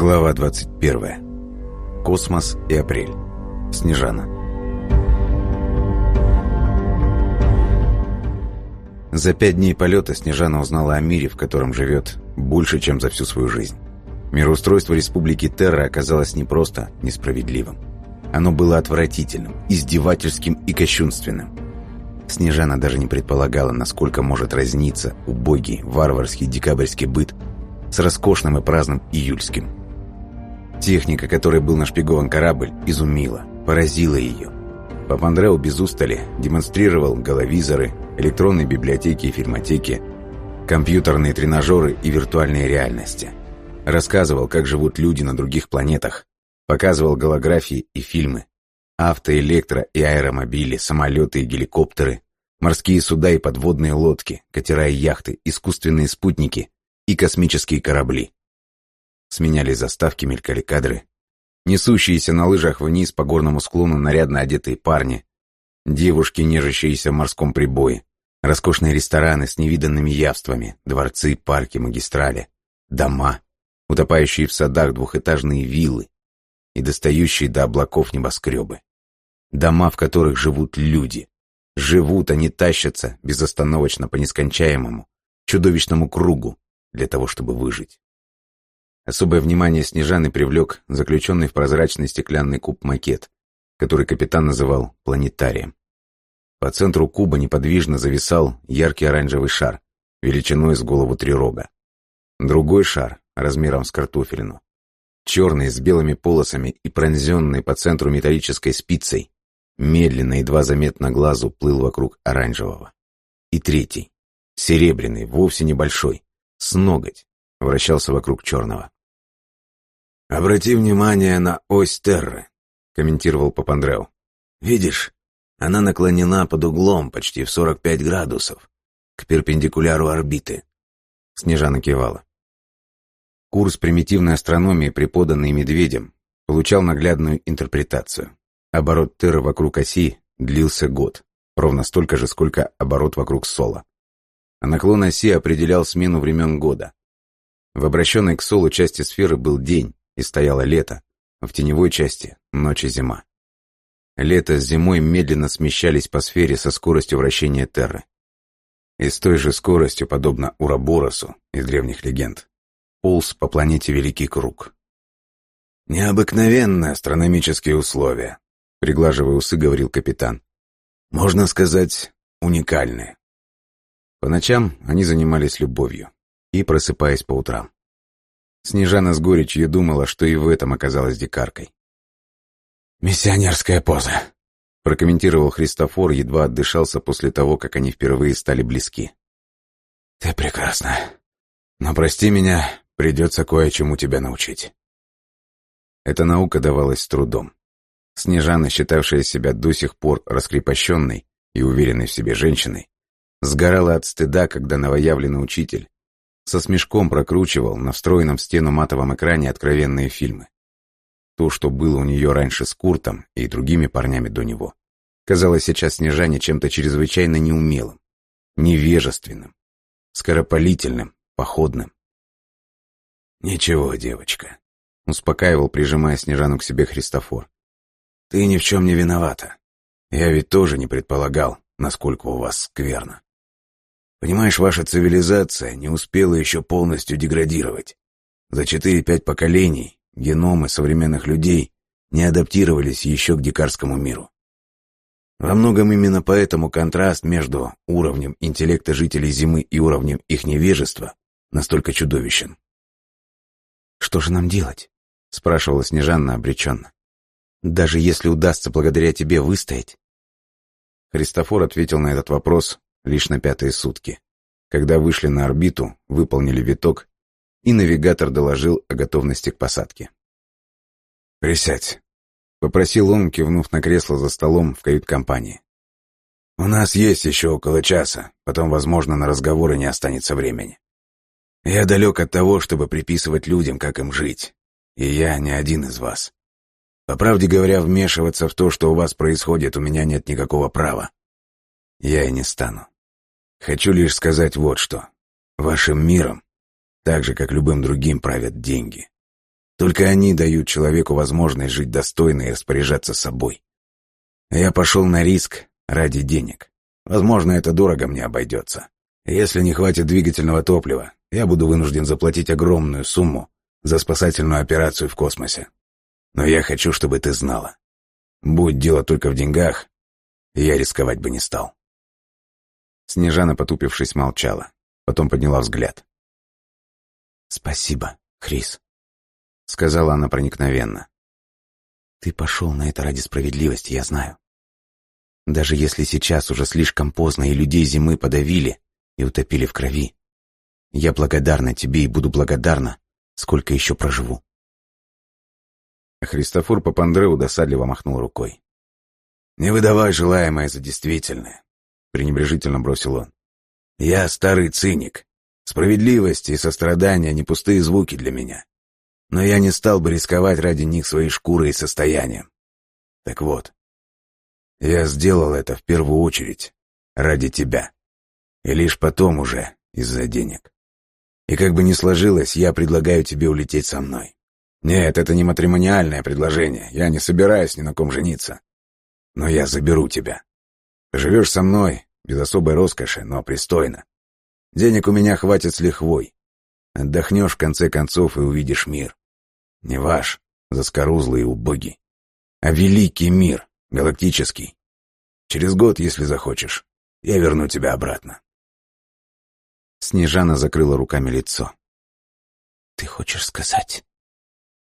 Глава 21. Космос и апрель. Снежана. За пять дней полета Снежана узнала о мире, в котором живет, больше, чем за всю свою жизнь. Мироустройство Республики Терра оказалось не просто несправедливым. Оно было отвратительным, издевательским и кощунственным. Снежана даже не предполагала, насколько может разниться убогий, варварский декабрьский быт с роскошным и праздным июльским – Техника, которой был нашпигован корабль, изумила, поразила ее. Папандрео без устали демонстрировал головизоры, электронные библиотеки и фильмотеки, компьютерные тренажеры и виртуальные реальности. Рассказывал, как живут люди на других планетах. Показывал голографии и фильмы. Авто, электро и аэромобили, самолеты и геликоптеры, морские суда и подводные лодки, катера и яхты, искусственные спутники и космические корабли. Сменяли заставки, мелькали кадры. Несущиеся на лыжах вниз по горному склону нарядно одетые парни. Девушки, нежащиеся в морском прибое. Роскошные рестораны с невиданными явствами. Дворцы, парки, магистрали. Дома. Утопающие в садах двухэтажные виллы. И достающие до облаков небоскребы. Дома, в которых живут люди. Живут, они тащатся безостановочно по нескончаемому, чудовищному кругу для того, чтобы выжить. Особое внимание Снежаны привлек заключенный в прозрачный стеклянный куб макет, который капитан называл планетарием. По центру куба неподвижно зависал яркий оранжевый шар, величиной с голову трирога. Другой шар, размером с картофелину, черный, с белыми полосами и пронзенный по центру металлической спицей, медленно, едва заметно глазу, плыл вокруг оранжевого. И третий, серебряный, вовсе небольшой, с ноготь, вращался вокруг черного. «Обрати внимание на ось Терры», — комментировал Папандреу. «Видишь, она наклонена под углом почти в 45 градусов, к перпендикуляру орбиты». Снежана кивала. Курс примитивной астрономии, преподанный Медведем, получал наглядную интерпретацию. Оборот Терры вокруг оси длился год, ровно столько же, сколько оборот вокруг Сола. А наклон оси определял смену времен года. В обращенной к Солу части сферы был день, и стояло лето, а в теневой части — ночь и зима. Лето с зимой медленно смещались по сфере со скоростью вращения Терры. И с той же скоростью, подобно Ураборосу из древних легенд, полз по планете Великий Круг. «Необыкновенные астрономические условия», — приглаживая усы, говорил капитан. «Можно сказать, уникальные». По ночам они занимались любовью и просыпаясь по утрам. Снежана с горечью думала, что и в этом оказалась дикаркой. «Миссионерская поза», — прокомментировал Христофор, едва отдышался после того, как они впервые стали близки. «Ты прекрасна. Но прости меня, придется кое-чему тебя научить». Эта наука давалась с трудом. Снежана, считавшая себя до сих пор раскрепощенной и уверенной в себе женщиной, сгорала от стыда, когда новоявленный учитель со смешком прокручивал на встроенном в стену матовом экране откровенные фильмы. То, что было у нее раньше с Куртом и другими парнями до него, казалось сейчас Снежане чем-то чрезвычайно неумелым, невежественным, скоропалительным, походным. «Ничего, девочка», — успокаивал, прижимая Снежану к себе Христофор. «Ты ни в чем не виновата. Я ведь тоже не предполагал, насколько у вас скверно. Понимаешь, ваша цивилизация не успела еще полностью деградировать. За 4-5 поколений геномы современных людей не адаптировались еще к дикарскому миру. Во многом именно поэтому контраст между уровнем интеллекта жителей Земли и уровнем их невежества настолько чудовищен. «Что же нам делать?» — спрашивала Снежанна обреченно. «Даже если удастся благодаря тебе выстоять?» Христофор ответил на этот вопрос лишь на пятые сутки, когда вышли на орбиту, выполнили виток, и навигатор доложил о готовности к посадке. «Присядь», — попросил он, кивнув на кресло за столом в кают-компании. «У нас есть еще около часа, потом, возможно, на разговоры не останется времени. Я далек от того, чтобы приписывать людям, как им жить, и я не один из вас. По правде говоря, вмешиваться в то, что у вас происходит, у меня нет никакого права. Я и не стану. Хочу лишь сказать вот что. Вашим миром, так же, как любым другим, правят деньги. Только они дают человеку возможность жить достойно и распоряжаться собой. Я пошел на риск ради денег. Возможно, это дорого мне обойдется. Если не хватит двигательного топлива, я буду вынужден заплатить огромную сумму за спасательную операцию в космосе. Но я хочу, чтобы ты знала. Будь дело только в деньгах, я рисковать бы не стал. Снежана, потупившись, молчала. Потом подняла взгляд. «Спасибо, Хрис», — сказала она проникновенно. «Ты пошел на это ради справедливости, я знаю. Даже если сейчас уже слишком поздно и людей зимы подавили и утопили в крови, я благодарна тебе и буду благодарна, сколько еще проживу. Христофор Папандреу досадливо махнул рукой. «Не выдавай желаемое за действительное», — пренебрежительно бросил он. «Я старый циник. Справедливость и сострадание — не пустые звуки для меня. Но я не стал бы рисковать ради них своей шкурой и состоянием. Так вот, я сделал это в первую очередь ради тебя. И лишь потом уже из-за денег. И как бы ни сложилось, я предлагаю тебе улететь со мной. Нет, это не матримониальное предложение. Я не собираюсь ни на ком жениться. Но я заберу тебя. Живешь со мной, без особой роскоши, но пристойно. Денег у меня хватит с лихвой. Отдохнешь в конце концов и увидишь мир. Не ваш, заскорузлый и убогий, а великий мир, галактический. Через год, если захочешь, я верну тебя обратно. Снежана закрыла руками лицо. «Ты хочешь сказать?»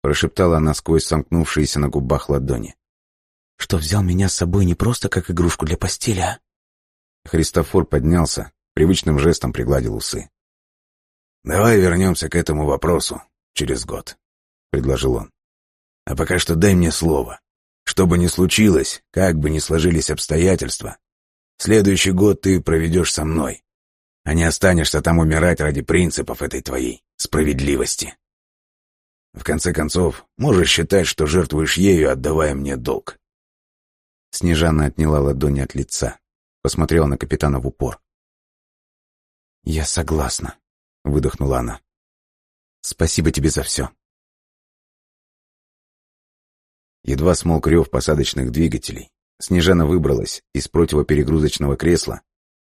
Прошептала она сквозь сомкнувшиеся на губах ладони. «Что взял меня с собой не просто как игрушку для постели, а?» Христофор поднялся, привычным жестом пригладил усы. «Давай вернемся к этому вопросу через год», — предложил он. «А пока что дай мне слово. Что бы ни случилось, как бы ни сложились обстоятельства, следующий год ты проведешь со мной, а не останешься там умирать ради принципов этой твоей справедливости. В конце концов, можешь считать, что жертвуешь ею, отдавая мне долг. Снежана отняла ладони от лица, посмотрела на капитана в упор. «Я согласна», — выдохнула она. «Спасибо тебе за все». Едва смолк рев посадочных двигателей, Снежана выбралась из противоперегрузочного кресла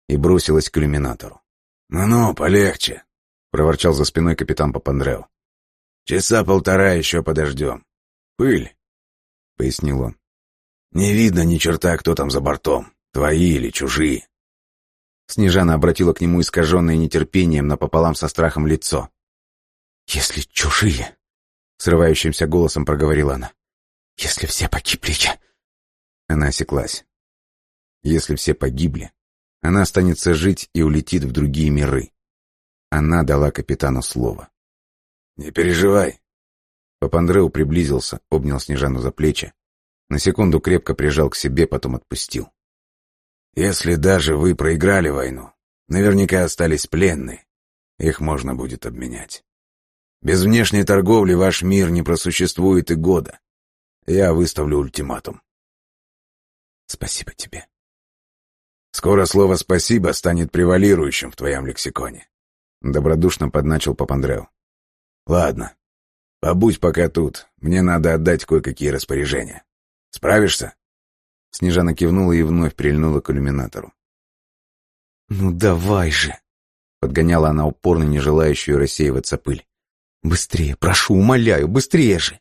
и бросилась к иллюминатору. «Ну-ну, полегче», — проворчал за спиной капитан Папандрео. «Часа полтора еще подождем. Пыль», — пояснил он. «Не видно ни черта, кто там за бортом, твои или чужие». Снежана обратила к нему искаженное нетерпением напополам со страхом лицо. «Если чужие», — срывающимся голосом проговорила она, — «если все погибли, я...» Она осеклась. «Если все погибли, она останется жить и улетит в другие миры. Она дала капитану слово. «Не переживай». Папандреу приблизился, обнял Снежану за плечи. На секунду крепко прижал к себе, потом отпустил. «Если даже вы проиграли войну, наверняка остались пленные. Их можно будет обменять. Без внешней торговли ваш мир не просуществует и года. Я выставлю ультиматум». «Спасибо тебе», Скоро слово «спасибо» станет превалирующим в твоем лексиконе. Добродушно подначил Папандрео. Ладно, побудь пока тут. Мне надо отдать кое-какие распоряжения. Справишься? Снежана кивнула и вновь прильнула к иллюминатору. «Ну давай же!» — подгоняла она упорно не желающую рассеиваться пыль. «Быстрее, прошу, умоляю, быстрее же!»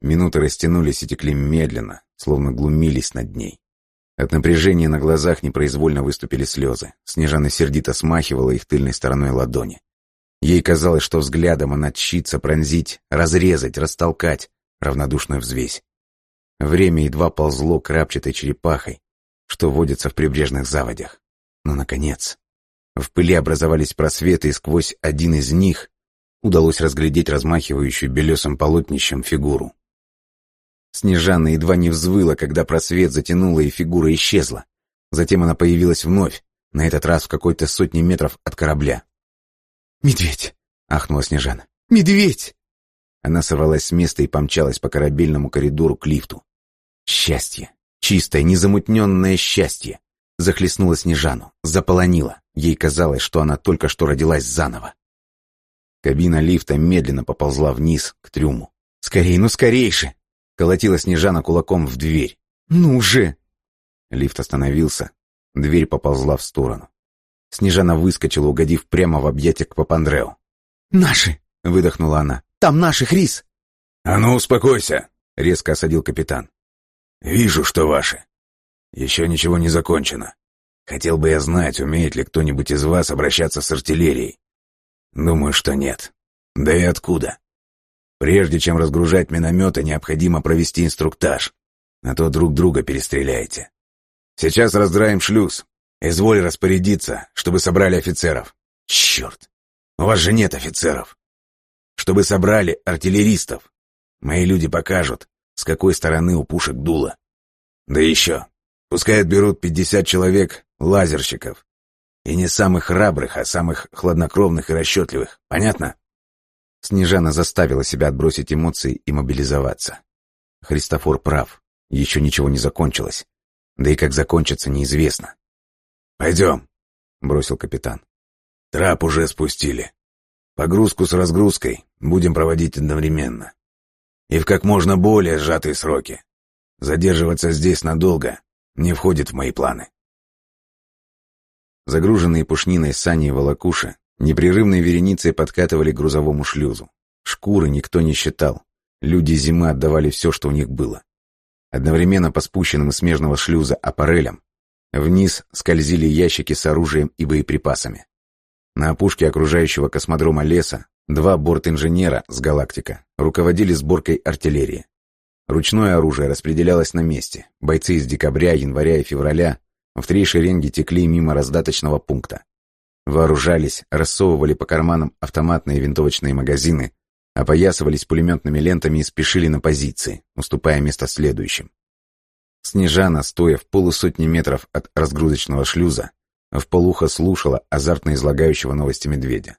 Минуты растянулись и текли медленно, словно глумились над ней. От напряжения на глазах непроизвольно выступили слезы. Снежана сердито смахивала их тыльной стороной ладони. Ей казалось, что взглядом она тщится пронзить, разрезать, растолкать равнодушную взвесь. Время едва ползло крапчатой черепахой, что водится в прибрежных заводях. Но, наконец, в пыли образовались просветы, и сквозь один из них удалось разглядеть размахивающую белесым полотнищем фигуру. Снежана едва не взвыла, когда просвет затянула и фигура исчезла. Затем она появилась вновь, на этот раз в какой-то сотне метров от корабля. «Медведь!» — ахнула Снежана. «Медведь!» Она сорвалась с места и помчалась по корабельному коридору к лифту. Счастье! Чистое, незамутненное счастье! Захлестнула Снежану, заполонила. Ей казалось, что она только что родилась заново. Кабина лифта медленно поползла вниз, к трюму. «Скорей, ну скорейше!» — колотила Снежана кулаком в дверь. «Ну же!» Лифт остановился. Дверь поползла в сторону. Снежана выскочила, угодив прямо в объятия к Папандреу. «Наши!» — выдохнула она. «Там наши, Хрис!» «А ну, успокойся!» — резко осадил капитан. «Вижу, что ваши. Еще ничего не закончено. Хотел бы я знать, умеет ли кто-нибудь из вас обращаться с артиллерией. Думаю, что нет. Да и откуда? Прежде чем разгружать минометы, необходимо провести инструктаж. А то друг друга перестреляете. Сейчас раздраем шлюз. Изволь распорядиться, чтобы собрали офицеров. Черт! У вас же нет офицеров. Чтобы собрали артиллеристов. Мои люди покажут, с какой стороны у пушек дуло. Да еще, пускай отберут 50 человек лазерщиков. И не самых храбрых, а самых хладнокровных и расчетливых. Понятно? Снежана заставила себя отбросить эмоции и мобилизоваться. Христофор прав. Еще ничего не закончилось. Да и как закончится, неизвестно. «Пойдем», — бросил капитан. «Трап уже спустили. Погрузку с разгрузкой будем проводить одновременно. И в как можно более сжатые сроки. Задерживаться здесь надолго не входит в мои планы». Загруженные пушниной сани и волокуши непрерывной вереницей подкатывали к грузовому шлюзу. Шкуры никто не считал. Люди зимы отдавали все, что у них было. Одновременно по спущенным из смежного шлюза аппарелям вниз скользили ящики с оружием и боеприпасами. На опушке окружающего космодрома леса два борт-инженера с «Галактика» руководили сборкой артиллерии. Ручное оружие распределялось на месте. Бойцы из декабря, января и февраля в три шеренги текли мимо раздаточного пункта. Вооружались, рассовывали по карманам автоматные винтовочные магазины, опоясывались пулеметными лентами и спешили на позиции, уступая место следующим. Снежана, стоя в полусотни метров от разгрузочного шлюза, в полухо слушала азартно излагающего новости медведя.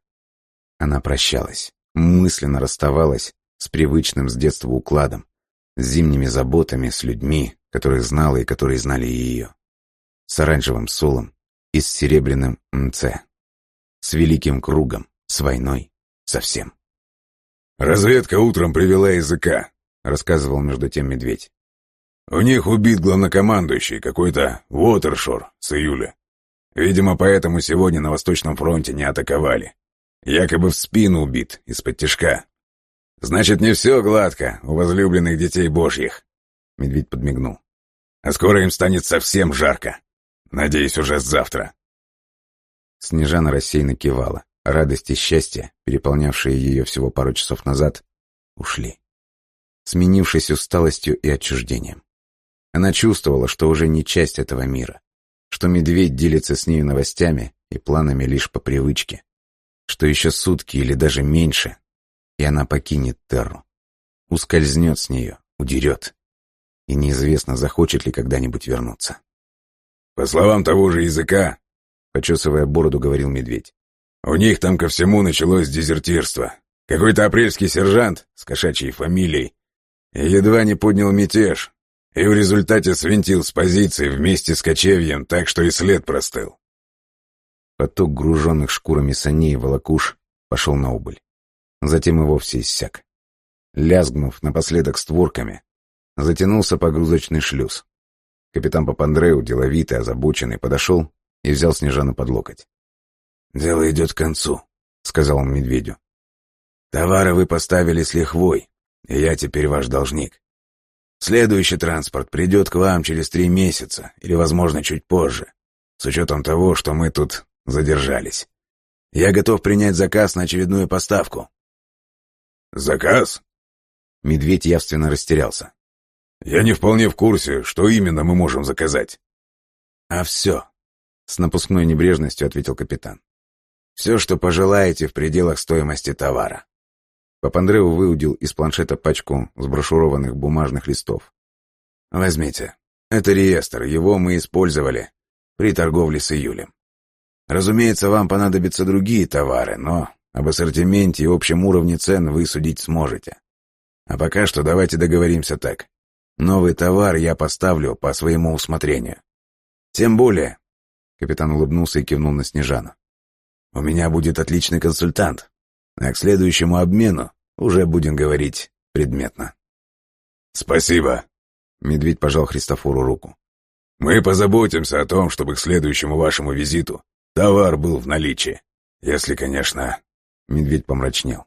Она прощалась, мысленно расставалась с привычным с детства укладом, с зимними заботами, с людьми, которых знала и которые знали ее, с оранжевым солом и с серебряным МЦ, с великим кругом, с войной, со всем. «Разведка утром привела языка», — рассказывал между тем медведь. «У них убит главнокомандующий, какой-то Уотершор с июля. Видимо, поэтому сегодня на Восточном фронте не атаковали. Якобы в спину убит, из-под тяжка. Значит, не все гладко у возлюбленных детей божьих». Медведь подмигнул. «А скоро им станет совсем жарко. Надеюсь, уже завтра». Снежана рассеянно кивала. Радость и счастье, переполнявшие ее всего пару часов назад, ушли, сменившись усталостью и отчуждением. Она чувствовала, что уже не часть этого мира, что медведь делится с нею новостями и планами лишь по привычке, что еще сутки или даже меньше, и она покинет Терру, ускользнет с нее, удерет, и неизвестно, захочет ли когда-нибудь вернуться. «По словам того же языка», — почесывая бороду, говорил медведь, у них там ко всему началось дезертирство. Какой-то апрельский сержант с кошачьей фамилией едва не поднял мятеж, и в результате свинтил с позиции вместе с кочевьем, так что и след простыл. Поток груженных шкурами саней и волокуш пошел на убыль. Затем и вовсе иссяк. Лязгнув напоследок створками, затянулся погрузочный шлюз. Капитан Папандреу, деловитый, озабоченный, подошел и взял Снежану под локоть. «Дело идет к концу», — сказал он медведю. «Товары вы поставили с лихвой, и я теперь ваш должник. Следующий транспорт придет к вам через три месяца, или, возможно, чуть позже, с учетом того, что мы тут задержались. Я готов принять заказ на очередную поставку». «Заказ?» Медведь явственно растерялся. «Я не вполне в курсе, что именно мы можем заказать». «А все», — с напускной небрежностью ответил капитан. Все, что пожелаете в пределах стоимости товара. Папандреу выудил из планшета пачку сброшурованных бумажных листов. Возьмите. Это реестр, его мы использовали при торговле с июлем. Разумеется, вам понадобятся другие товары, но об ассортименте и общем уровне цен вы судить сможете. А пока что давайте договоримся так. Новый товар я поставлю по своему усмотрению. Тем более, капитан улыбнулся и кивнул на Снежану. У меня будет отличный консультант. А к следующему обмену уже будем говорить предметно. «Спасибо», — медведь пожал Христофору руку. «Мы позаботимся о том, чтобы к следующему вашему визиту товар был в наличии. Если, конечно...» Медведь помрачнел.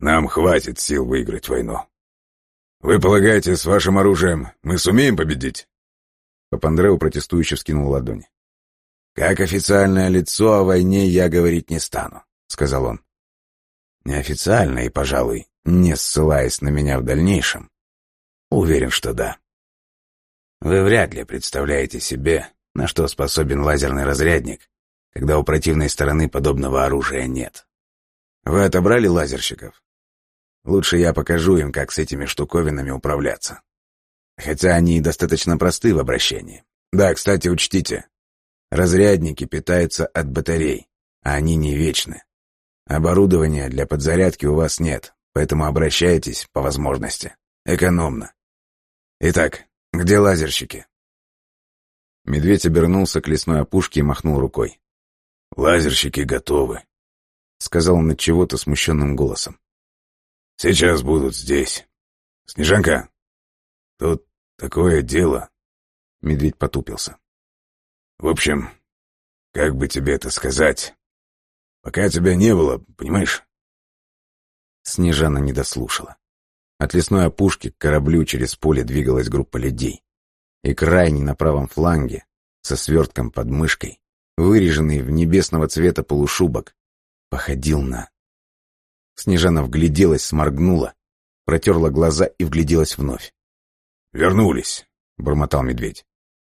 «Нам хватит сил выиграть войну. Вы полагаете, с вашим оружием мы сумеем победить?» Папандреу протестующе вскинул ладони. «Как официальное лицо о войне я говорить не стану», — сказал он. «Неофициально и, пожалуй, не ссылаясь на меня в дальнейшем, уверен, что да. Вы вряд ли представляете себе, на что способен лазерный разрядник, когда у противной стороны подобного оружия нет. Вы отобрали лазерщиков? Лучше я покажу им, как с этими штуковинами управляться. Хотя они достаточно просты в обращении. Да, кстати, учтите, разрядники питаются от батарей, а они не вечны. Оборудования для подзарядки у вас нет, поэтому обращайтесь, по возможности, экономно. Итак, где лазерщики? Медведь обернулся к лесной опушке и махнул рукой. «Лазерщики готовы», — сказал он от чего-то смущенным голосом. «Сейчас будут здесь. Снежанка, тут такое дело». Медведь потупился. «В общем, как бы тебе это сказать? Пока тебя не было, понимаешь?» Снежана не дослушала. От лесной опушки к кораблю через поле двигалась группа людей. И крайний на правом фланге, со свертком под мышкой, выреженный в небесного цвета полушубок, походил на... Снежана вгляделась, сморгнула, протерла глаза и вгляделась вновь. «Вернулись», — бормотал медведь.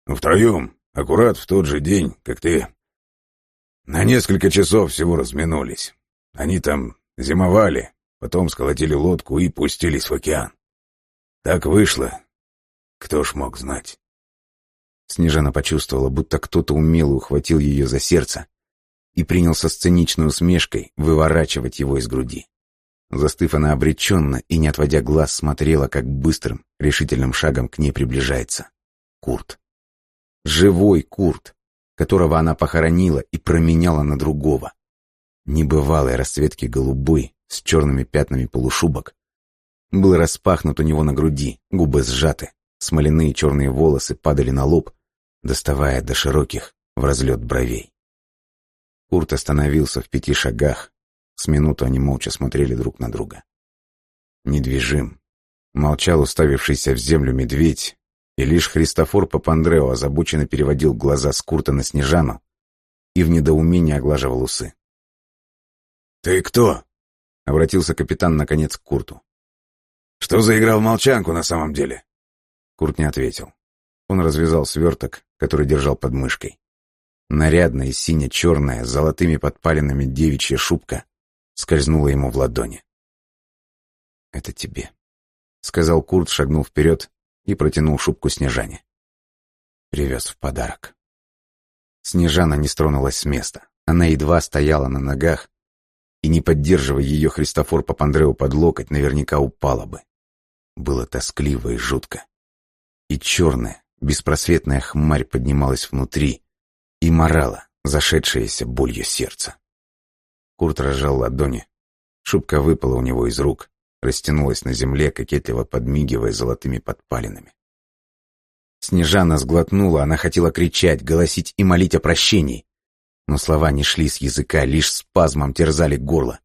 «Втроем, аккурат в тот же день, как ты. На несколько часов всего разминулись. Они там зимовали, потом сколотили лодку и пустились в океан. Так вышло. Кто ж мог знать?» Снежана почувствовала, будто кто-то умело ухватил ее за сердце и принялся с циничной усмешкой выворачивать его из груди. Застыв, она обреченно и, не отводя глаз, смотрела, как быстрым, решительным шагом к ней приближается Курт. Живой Курт, которого она похоронила и променяла на другого. Небывалой расцветки голубой, с черными пятнами полушубок, был распахнут у него на груди, губы сжаты, Смоляные черные волосы падали на лоб, доставая до широких в разлет бровей. Курт остановился в пяти шагах. С минуту они молча смотрели друг на друга. Недвижим. Молчал уставившийся в землю медведь, и лишь Христофор Папандрео озабоченно переводил глаза с Курта на Снежану и в недоумении оглаживал усы. «Ты кто?» — обратился капитан наконец к Курту. «Что за игра в молчанку на самом деле?» Курт не ответил. Он развязал сверток, который держал под мышкой. Нарядная сине-черная, с золотыми подпалинами девичья шубка скользнула ему в ладони. «Это тебе», — сказал Курт, шагнул вперед и протянул шубку Снежане. Привез в подарок. Снежана не стронулась с места. Она едва стояла на ногах, и, не поддерживая ее, Христофор Папандреу под локоть наверняка упала бы. Было тоскливо и жутко и черная, беспросветная хмарь поднималась внутри и морала зашедшееся болью сердце. Курт разжал ладони. Шубка выпала у него из рук, растянулась на земле, кокетливо подмигивая золотыми подпалинами. Снежана сглотнула, она хотела кричать, голосить и молить о прощении. Но слова не шли с языка, лишь спазмом терзали горло.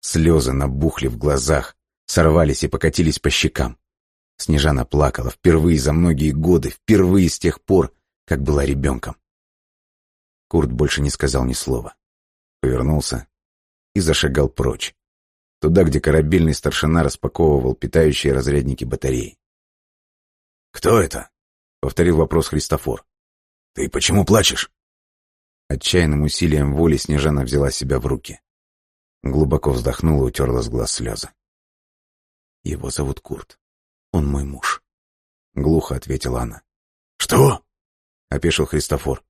Слезы набухли в глазах, сорвались и покатились по щекам. Снежана плакала впервые за многие годы, впервые с тех пор, как была ребенком. Курт больше не сказал ни слова. Повернулся и зашагал прочь, туда, где корабельный старшина распаковывал питающие разрядники батареи. «Кто это?» — повторил вопрос Христофор. «Ты почему плачешь?» Отчаянным усилием воли Снежана взяла себя в руки. Глубоко вздохнула и утерла с глаз слезы. Его зовут Курт. Он мой муж. Глухо ответила она. Что? Опешил Христофор.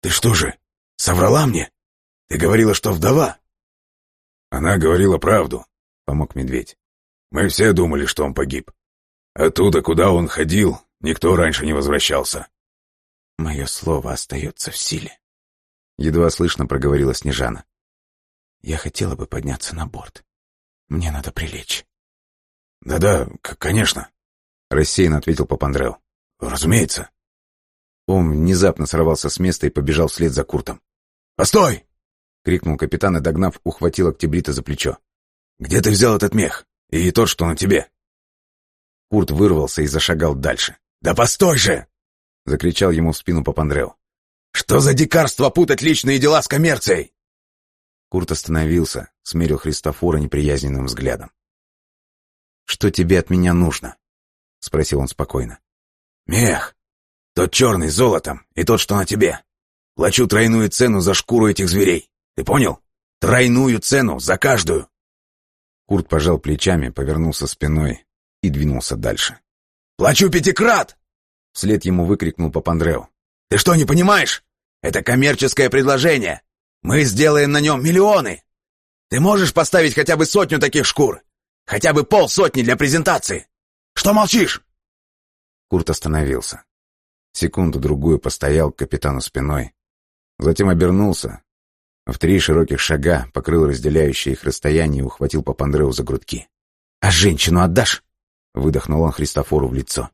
Ты что же, соврала мне? Ты говорила, что вдова? Она говорила правду, помог медведь. Мы все думали, что он погиб. Оттуда, куда он ходил, никто раньше не возвращался. Мое слово остается в силе. Едва слышно проговорила Снежана. Я хотела бы подняться на борт. Мне надо прилечь. «Да-да, конечно», — рассеянно ответил Папандрео. «Разумеется». Он внезапно сорвался с места и побежал вслед за Куртом. «Постой!» — крикнул капитан и, догнав, ухватил Октябрита за плечо. «Где ты взял этот мех? И тот, что на тебе?» Курт вырвался и зашагал дальше. «Да постой же!» — закричал ему в спину Папандрео. «Что за дикарство путать личные дела с коммерцией?» Курт остановился, смерил Христофора неприязненным взглядом. «Что тебе от меня нужно?» — спросил он спокойно. «Мех. Тот черный с золотом и тот, что на тебе. Плачу тройную цену за шкуру этих зверей. Ты понял? Тройную цену за каждую!» Курт пожал плечами, повернулся спиной и двинулся дальше. «Плачу пятикрат!» Вслед ему выкрикнул Папандрео. «Ты что, не понимаешь? Это коммерческое предложение. Мы сделаем на нем миллионы. Ты можешь поставить хотя бы сотню таких шкур? Хотя бы полсотни для презентации? Что молчишь?» Курт остановился. Секунду-другую постоял к капитану спиной. Затем обернулся. В три широких шага покрыл разделяющее их расстояние и ухватил Папандреу за грудки. «А женщину отдашь?» — выдохнул он Христофору в лицо.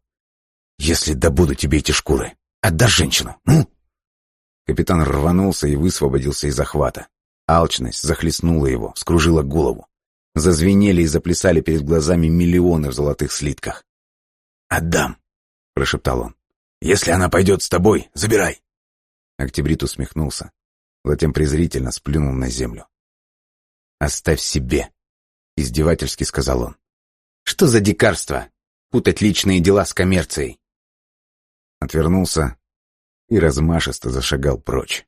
«Если добуду тебе эти шкуры, отдашь женщину, ну?» Капитан рванулся и высвободился из захвата. Алчность захлестнула его, скружила голову. Зазвенели и заплясали перед глазами миллионы в золотых слитках. «Отдам», — прошептал он. «Если она пойдет с тобой, забирай». Октябрит усмехнулся, затем презрительно сплюнул на землю. «Оставь себе», — издевательски сказал он. «Что за дикарство? Путать личные дела с коммерцией?» Отвернулся и размашисто зашагал прочь.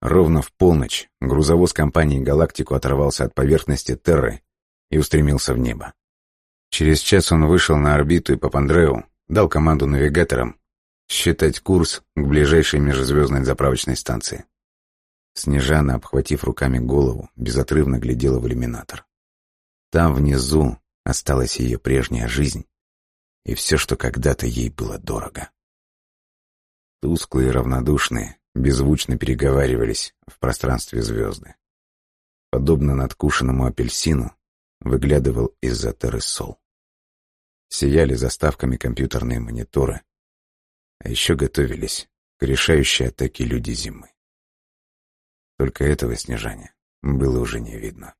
Ровно в полночь грузовоз компании «Галактику» оторвался от поверхности Терры и устремился в небо. Через час он вышел на орбиту и Папандреу дал команду навигаторам считать курс к ближайшей межзвездной заправочной станции. Снежана, обхватив руками голову, безотрывно глядела в иллюминатор. Там внизу осталась ее прежняя жизнь и все, что когда-то ей было дорого. Тусклые и равнодушные, беззвучно переговаривались в пространстве звезды. Подобно надкушенному апельсину, выглядывал из-за терресол. Сияли заставками компьютерные мониторы, а еще готовились к решающей атаке люди зимы. Только этого снижания было уже не видно.